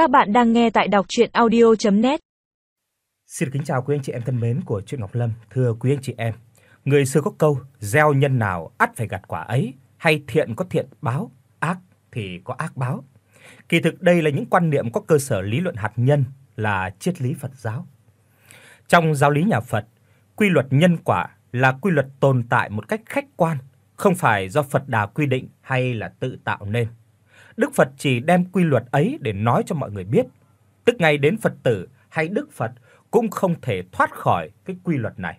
Các bạn đang nghe tại đọc audio net Xin kính chào quý anh chị em thân mến của truyện Ngọc Lâm, thưa quý anh chị em. Người xưa có câu gieo nhân nào ắt phải gặt quả ấy, hay thiện có thiện báo, ác thì có ác báo. Kỳ thực đây là những quan niệm có cơ sở lý luận hạt nhân là triết lý Phật giáo. Trong giáo lý nhà Phật, quy luật nhân quả là quy luật tồn tại một cách khách quan, không phải do Phật Đà quy định hay là tự tạo nên. Đức Phật chỉ đem quy luật ấy để nói cho mọi người biết, tức ngay đến Phật tử hay Đức Phật cũng không thể thoát khỏi cái quy luật này.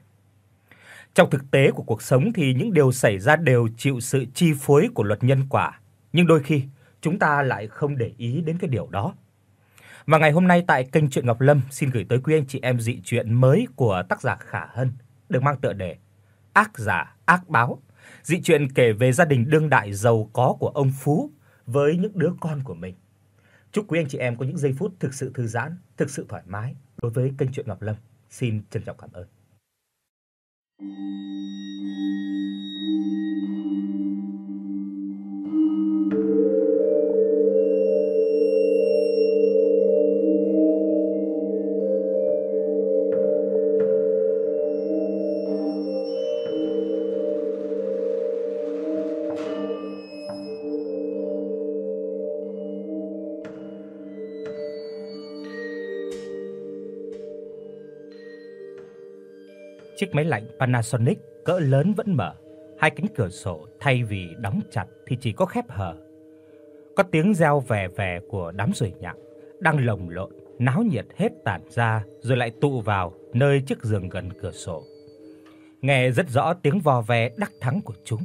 Trong thực tế của cuộc sống thì những điều xảy ra đều chịu sự chi phối của luật nhân quả, nhưng đôi khi chúng ta lại không để ý đến cái điều đó. Và ngày hôm nay tại kênh truyện Ngọc Lâm xin gửi tới quý anh chị em dị truyện mới của tác giả Khả Hân, được mang tựa đề Ác giả ác báo. Dị truyện kể về gia đình đương đại giàu có của ông Phú với những đứa con của mình. Chúc quý anh chị em có những giây phút thực sự thư giãn, thực sự thoải mái đối với kênh truyện Ngọc Lâm. Xin trân trọng cảm ơn. Chiếc máy lạnh Panasonic cỡ lớn vẫn mở, hai cánh cửa sổ thay vì đóng chặt thì chỉ có khép hờ. Có tiếng reo vè vè của đám ruồi nhặng đang lồng lộn, náo nhiệt hết tản ra rồi lại tụ vào nơi chiếc giường gần cửa sổ. Nghe rất rõ tiếng vò ve đắc thắng của chúng,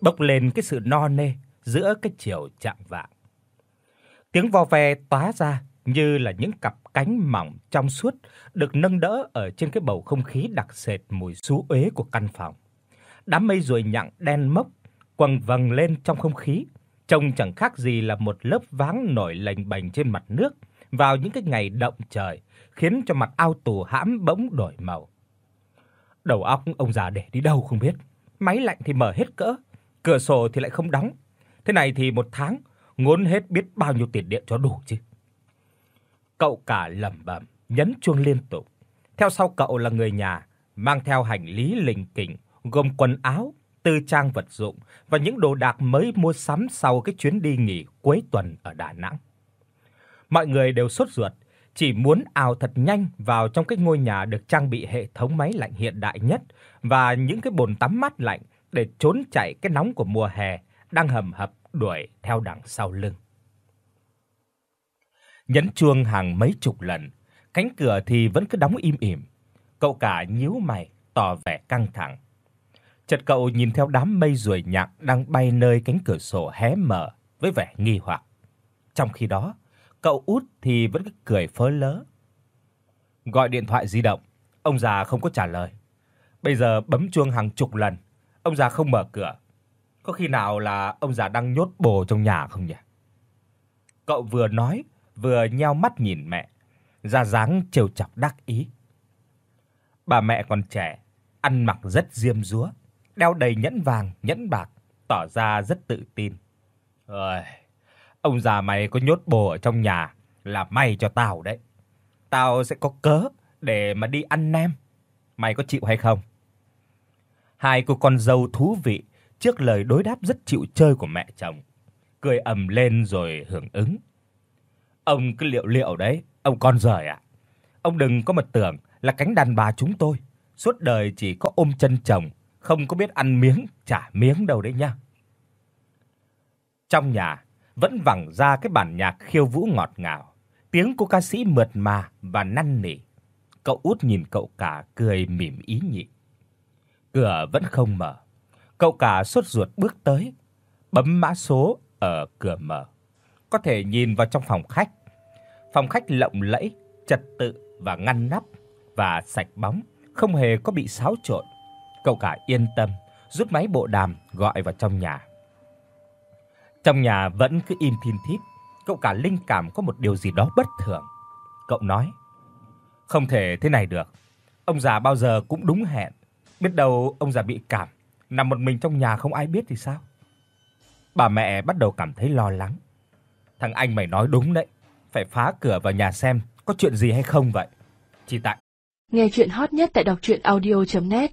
bộc lên cái sự no nê giữa cái chiều chạng vạng. Tiếng vò ve tóa ra như là những cặp cánh mỏng trong suốt được nâng đỡ ở trên cái bầu không khí đặc sệt mùi xú uế của căn phòng. Đám mây ruồi nhặng đen mốc quầng vầng lên trong không khí, trông chẳng khác gì là một lớp váng nổi lềnh bềnh trên mặt nước vào những cái ngày động trời, khiến cho mặt ao tù hãm bỗng đổi màu. Đầu óc ông già để đi đâu không biết, máy lạnh thì mở hết cỡ, cửa sổ thì lại không đóng. Thế này thì một tháng ngốn hết biết bao nhiêu tiền điện cho đủ chứ. Cậu cả lẩm bẩm, nhấn chuông liên tục. Theo sau cậu là người nhà, mang theo hành lý lỉnh kỉnh, gồm quần áo, tư trang vật dụng và những đồ đạc mới mua sắm sau cái chuyến đi nghỉ cuối tuần ở Đà Nẵng. Mọi người đều sốt ruột, chỉ muốn ào thật nhanh vào trong cái ngôi nhà được trang bị hệ thống máy lạnh hiện đại nhất và những cái bồn tắm mát lạnh để trốn chạy cái nóng của mùa hè đang hầm hập đuổi theo đằng sau lưng. Nhấn chuông hàng mấy chục lần, cánh cửa thì vẫn cứ đóng im ỉm. Cậu cả nhíu mày, tỏ vẻ căng thẳng. Chợt cậu nhìn theo đám mây ruồi nhặng đang bay nơi cánh cửa sổ hé mở với vẻ nghi hoặc. Trong khi đó, cậu út thì vẫn cứ cười phớ lớ. Gọi điện thoại di động, ông già không có trả lời. Bây giờ bấm chuông hàng chục lần, ông già không mở cửa. Có khi nào là ông già đang nhốt bồ trong nhà không nhỉ? Cậu vừa nói, vừa nheo mắt nhìn mẹ, ra dáng trêu chọc đắc ý. Bà mẹ còn trẻ, ăn mặc rất diêm dúa, đeo đầy nhẫn vàng, nhẫn bạc, tỏ ra rất tự tin. "Ơi, ông già mày có nhốt bồ ở trong nhà là may cho tao đấy. Tao sẽ có cớ để mà đi ăn nem. Mày có chịu hay không?" Hai cô con dâu thú vị trước lời đối đáp rất chịu chơi của mẹ chồng, cười ầm lên rồi hưởng ứng. Ông cứ liệu liệu đấy, ông con rời ạ. À. Ông đừng có mà tưởng là cánh đàn bà chúng tôi suốt đời chỉ có ôm chân chồng, không có biết ăn miếng trả miếng đâu đấy nhá. Trong nhà vẫn vẳng ra cái bản nhạc khiêu vũ ngọt ngào, tiếng cô ca sĩ mượt mà và năn nỉ. Cậu út nhìn cậu cả cười mỉm ý nhị. Cửa vẫn không mở. Cậu cả sốt ruột bước tới, bấm mã số ở cửa mở. Có thể nhìn vào trong phòng khách Phòng khách lộng lẫy, trật tự và ngăn nắp và sạch bóng, không hề có bị xáo trộn. Cậu cả yên tâm, rút máy bộ đàm gọi vào trong nhà. Trong nhà vẫn cứ im thin thít, cậu cả linh cảm có một điều gì đó bất thường. Cậu nói: "Không thể thế này được. Ông già bao giờ cũng đúng hẹn, biết đâu ông già bị cảm, nằm một mình trong nhà không ai biết thì sao?" Bà mẹ bắt đầu cảm thấy lo lắng. "Thằng anh mày nói đúng đấy, phải phá cửa vào nhà xem có chuyện gì hay không vậy? Chỉ tại Nghe truyện hot nhất tại doctruyenaudio.net